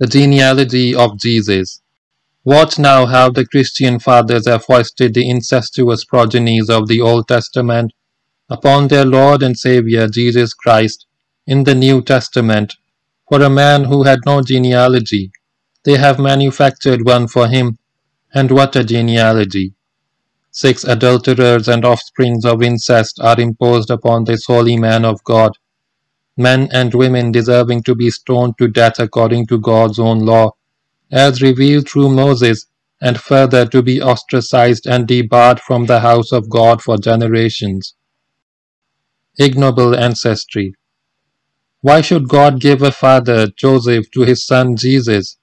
The genealogy of Jesus. Watch now how the Christian fathers have foisted the incestuous progenies of the Old Testament upon their Lord and Saviour Jesus Christ in the New Testament. For a man who had no genealogy, they have manufactured one for him, and what a genealogy! Six adulterers and offsprings of incest are imposed upon this holy man of God, men and women deserving to be stoned to death according to God's own law, as revealed through Moses, and further to be ostracized and debarred from the house of God for generations. Ignoble ancestry. Why should God give a father, Joseph, to his son Jesus?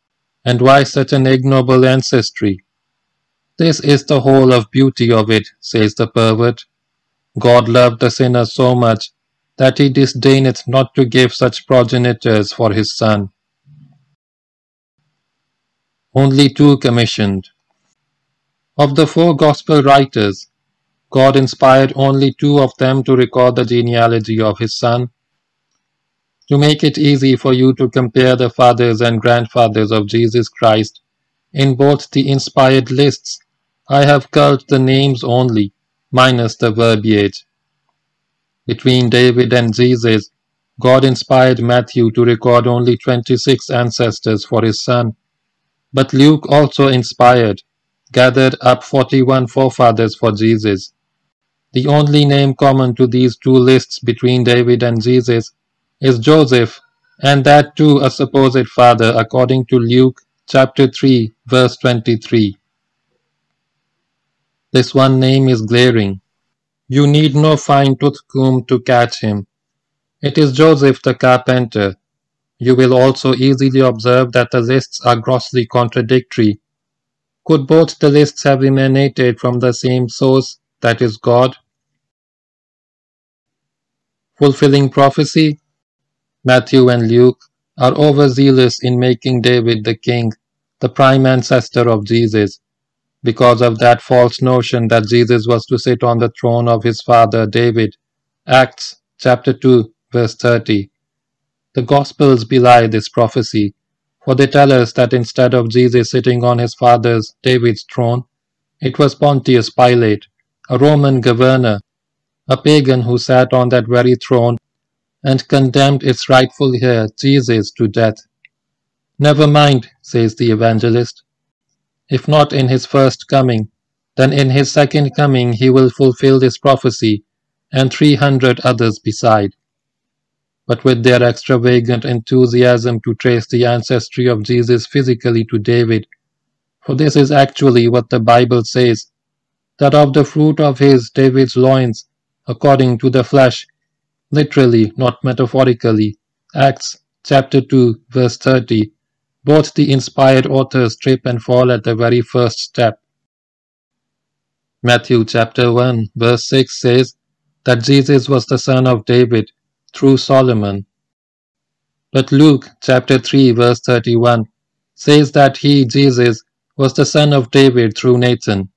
And why such an ignoble ancestry? This is the whole of beauty of it, says the pervert. God loved the sinner so much that he disdaineth not to give such progenitors for his son. Only two commissioned. Of the four gospel writers, God inspired only two of them to record the genealogy of his son. To make it easy for you to compare the fathers and grandfathers of Jesus Christ, in both the inspired lists, I have culled the names only, minus the verbiage. Between David and Jesus, God inspired Matthew to record only 26 ancestors for his son, but Luke also inspired, gathered up 41 forefathers for Jesus. The only name common to these two lists between David and Jesus is Joseph, and that too a supposed father according to Luke chapter 3 verse 23. This one name is glaring. You need no fine tooth comb to catch him. It is Joseph the carpenter. You will also easily observe that the lists are grossly contradictory. Could both the lists have emanated from the same source, that is God? Fulfilling prophecy? Matthew and Luke are overzealous in making David the king, the prime ancestor of Jesus because of that false notion that Jesus was to sit on the throne of his father David. Acts chapter 2 verse 30. The Gospels belie this prophecy, for they tell us that instead of Jesus sitting on his father's David's throne, it was Pontius Pilate, a Roman governor, a pagan who sat on that very throne and condemned its rightful heir, Jesus, to death. Never mind, says the evangelist, if not in his first coming, then in his second coming he will fulfill this prophecy, and three hundred others beside. But with their extravagant enthusiasm to trace the ancestry of Jesus physically to David, for this is actually what the Bible says, that of the fruit of his David's loins, according to the flesh, literally, not metaphorically, Acts chapter 2, verse 30, both the inspired authors trip and fall at the very first step. Matthew chapter 1 verse 6 says that Jesus was the son of David through Solomon. But Luke chapter 3 verse 31 says that he, Jesus, was the son of David through Nathan.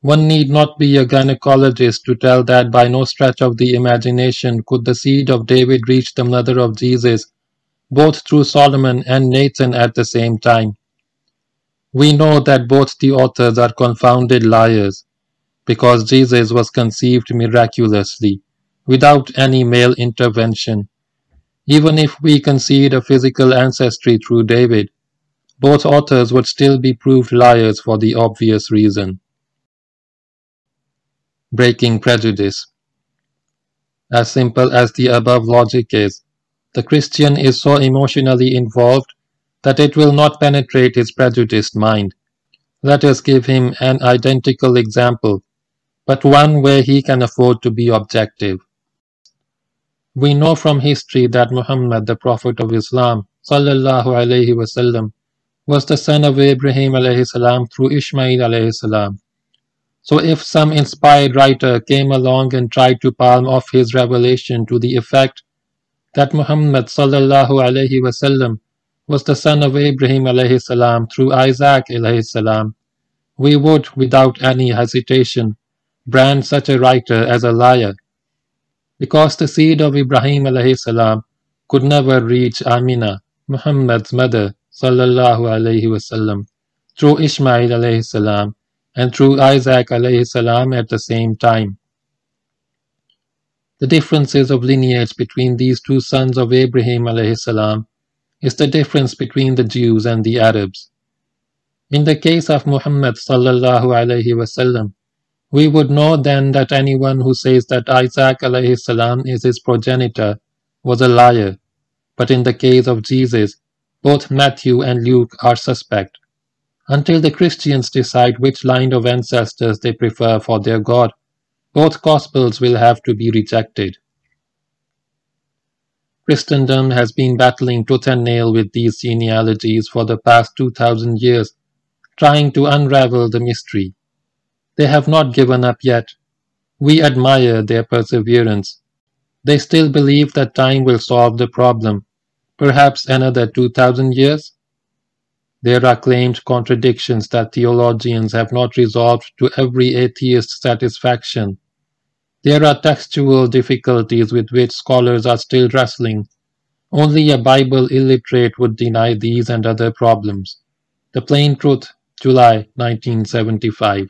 One need not be a gynecologist to tell that by no stretch of the imagination could the seed of David reach the mother of Jesus both through Solomon and Nathan at the same time. We know that both the authors are confounded liars, because Jesus was conceived miraculously, without any male intervention. Even if we concede a physical ancestry through David, both authors would still be proved liars for the obvious reason. Breaking prejudice. As simple as the above logic is, the Christian is so emotionally involved that it will not penetrate his prejudiced mind. Let us give him an identical example, but one where he can afford to be objective. We know from history that Muhammad, the Prophet of Islam, was the son of Abraham through Ishmael. So if some inspired writer came along and tried to palm off his revelation to the effect that Muhammad sallallahu alayhi wasallam was the son of Abraham alayhi salam through Isaac alayhi salam, we would, without any hesitation, brand such a writer as a liar, because the seed of Ibrahim alayhi salam could never reach Amina, Muhammad's mother, sallallahu alaihi wasallam, through Ishmael alayhi salam, and through Isaac alayhi salam at the same time. The differences of lineage between these two sons of Abraham salam is the difference between the Jews and the Arabs. In the case of Muhammad sallallahu alaihi wasallam, we would know then that anyone who says that Isaac alayhi salam is his progenitor was a liar. But in the case of Jesus, both Matthew and Luke are suspect, until the Christians decide which line of ancestors they prefer for their God. Both Gospels will have to be rejected. Christendom has been battling tooth and nail with these genealogies for the past 2000 years, trying to unravel the mystery. They have not given up yet. We admire their perseverance. They still believe that time will solve the problem. Perhaps another 2000 years? There are claimed contradictions that theologians have not resolved to every atheist's satisfaction. There are textual difficulties with which scholars are still wrestling. Only a Bible illiterate would deny these and other problems. The Plain Truth, July 1975.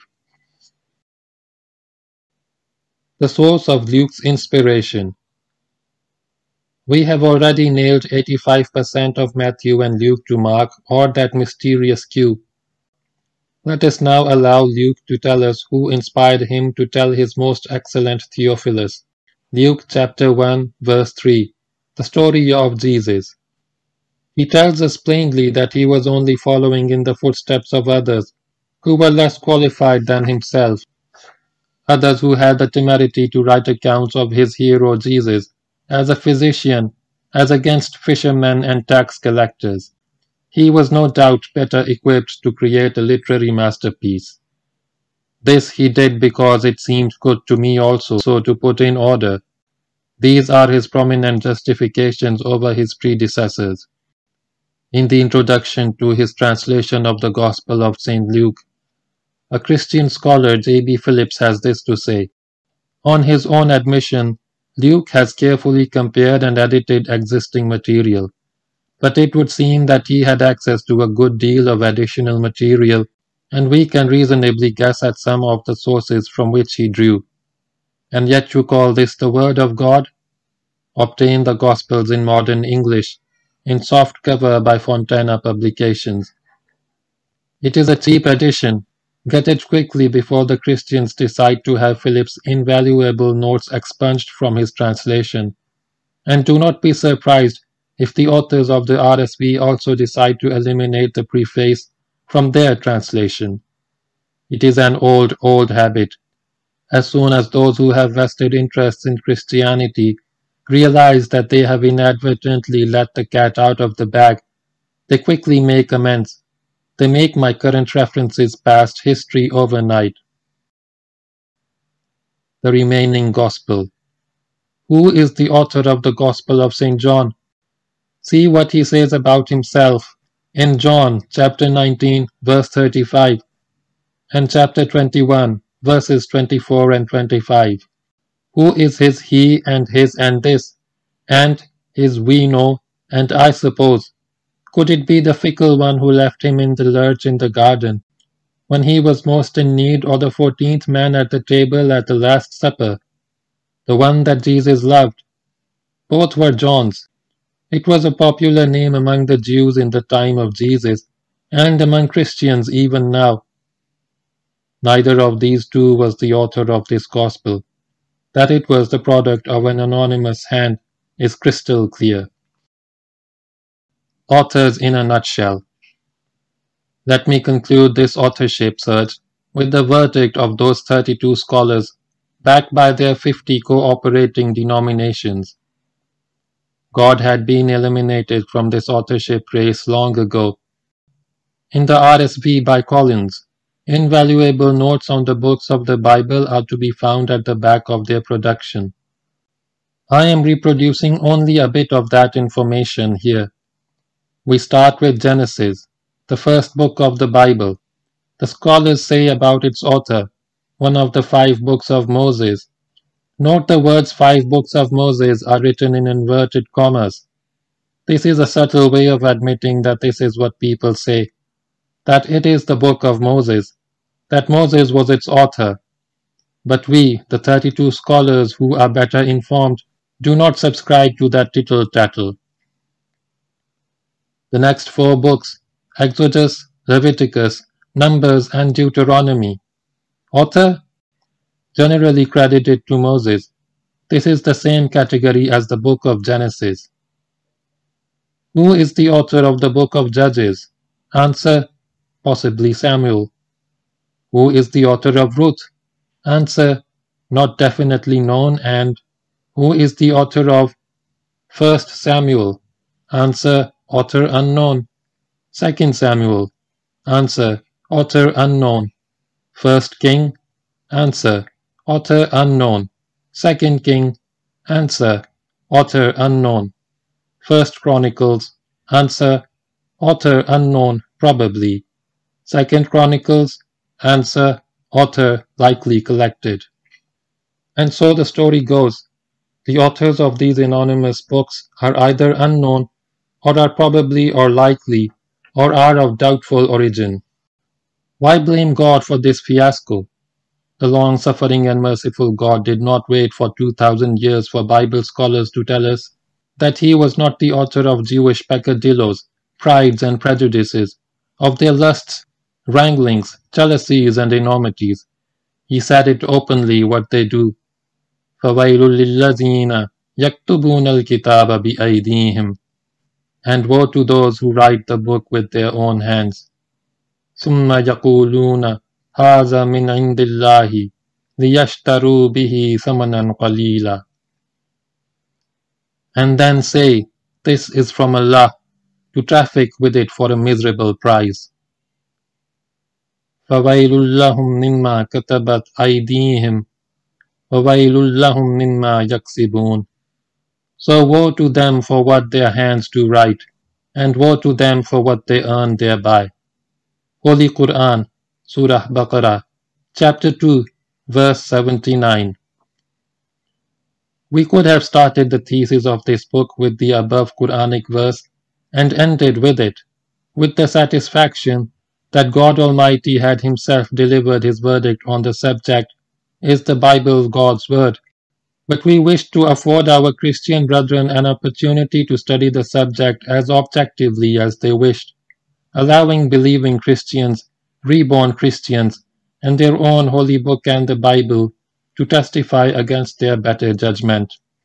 The source of Luke's inspiration. We have already nailed 85% of Matthew and Luke to Mark or that mysterious Q. Let us now allow Luke to tell us who inspired him to tell his most excellent Theophilus. Luke chapter 1 verse 3 The story of Jesus. He tells us plainly that he was only following in the footsteps of others who were less qualified than himself, others who had the temerity to write accounts of his hero Jesus as a physician as against fishermen and tax collectors. He was no doubt better equipped to create a literary masterpiece. This he did because it seemed good to me also so to put in order. These are his prominent justifications over his predecessors. In the introduction to his translation of the Gospel of St. Luke, a Christian scholar, J.B. Phillips, has this to say On his own admission, Luke has carefully compared and edited existing material but it would seem that he had access to a good deal of additional material, and we can reasonably guess at some of the sources from which he drew. And yet you call this the Word of God? Obtain the Gospels in modern English, in soft cover by Fontana Publications. It is a cheap edition. Get it quickly before the Christians decide to have Phillips' invaluable notes expunged from his translation. And do not be surprised if the authors of the RSV also decide to eliminate the preface from their translation. It is an old, old habit. As soon as those who have vested interests in Christianity realize that they have inadvertently let the cat out of the bag, they quickly make amends. They make my current references past history overnight. The remaining Gospel. Who is the author of the Gospel of St. John? See what he says about himself in John chapter 19 verse 35 and chapter 21 verses 24 and 25. Who is his he and his and this and his we know and I suppose? Could it be the fickle one who left him in the lurch in the garden when he was most in need or the fourteenth man at the table at the Last Supper? The one that Jesus loved. Both were John's it was a popular name among the Jews in the time of Jesus, and among Christians even now. Neither of these two was the author of this gospel. That it was the product of an anonymous hand is crystal clear. Authors in a nutshell. Let me conclude this authorship search with the verdict of those 32 scholars, backed by their 50 cooperating denominations. God had been eliminated from this authorship race long ago. In the RSV by Collins, invaluable notes on the books of the Bible are to be found at the back of their production. I am reproducing only a bit of that information here. We start with Genesis, the first book of the Bible. The scholars say about its author, one of the five books of Moses, Note the words five books of Moses are written in inverted commas. This is a subtle way of admitting that this is what people say, that it is the book of Moses, that Moses was its author. But we, the 32 scholars who are better informed, do not subscribe to that tittle tattle. The next four books, Exodus, Leviticus, Numbers, and Deuteronomy. Author? Generally credited to Moses. This is the same category as the book of Genesis. Who is the author of the book of Judges? Answer, possibly Samuel. Who is the author of Ruth? Answer, not definitely known and who is the author of 1 Samuel? Answer, author unknown. 2 Samuel? Answer, author unknown. 1 King? Answer, author unknown. 2 King? Answer, author unknown. First Chronicles, answer, author unknown, probably. Second Chronicles, answer, author likely collected. And so the story goes. The authors of these anonymous books are either unknown, or are probably or likely, or are of doubtful origin. Why blame God for this fiasco? The long suffering and merciful God did not wait for 2000 years for Bible scholars to tell us that he was not the author of Jewish peccadillos, prides, and prejudices, of their lusts, wranglings, jealousies, and enormities. He said it openly what they do. فَوَيْلٌ لِلَّذِينَ يَكْتُبُونَ الْكِتَابَ بِأَيْدِيهِمْ And woe to those who write the book with their own hands. ثُمَّ يَقُولُونَ هَذَا مِنْ عِنْدِ اللَّهِ لِيَشْتَرُوا بِهِ ثَمَنًا قَلِيلًا and then say, This is from Allah, to traffic with it for a miserable price. فَوَيْلٌ لَهُمْ مِمَّا كَتَبَتْ أَيْدِيهِمْ وَوَيْلٌ لَهُمْ مِمَّا يَكْسِبُونَ so woe to them for what their hands do write, and woe to them for what they earn thereby. Holy Quran, Surah Baqarah, chapter 2, verse 79. We could have started the thesis of this book with the above Quranic verse and ended with it, with the satisfaction that God Almighty had Himself delivered His verdict on the subject is the Bible God's Word. But we wish to afford our Christian brethren an opportunity to study the subject as objectively as they wished, allowing believing Christians, reborn Christians, and their own holy book and the Bible to testify against their better judgment.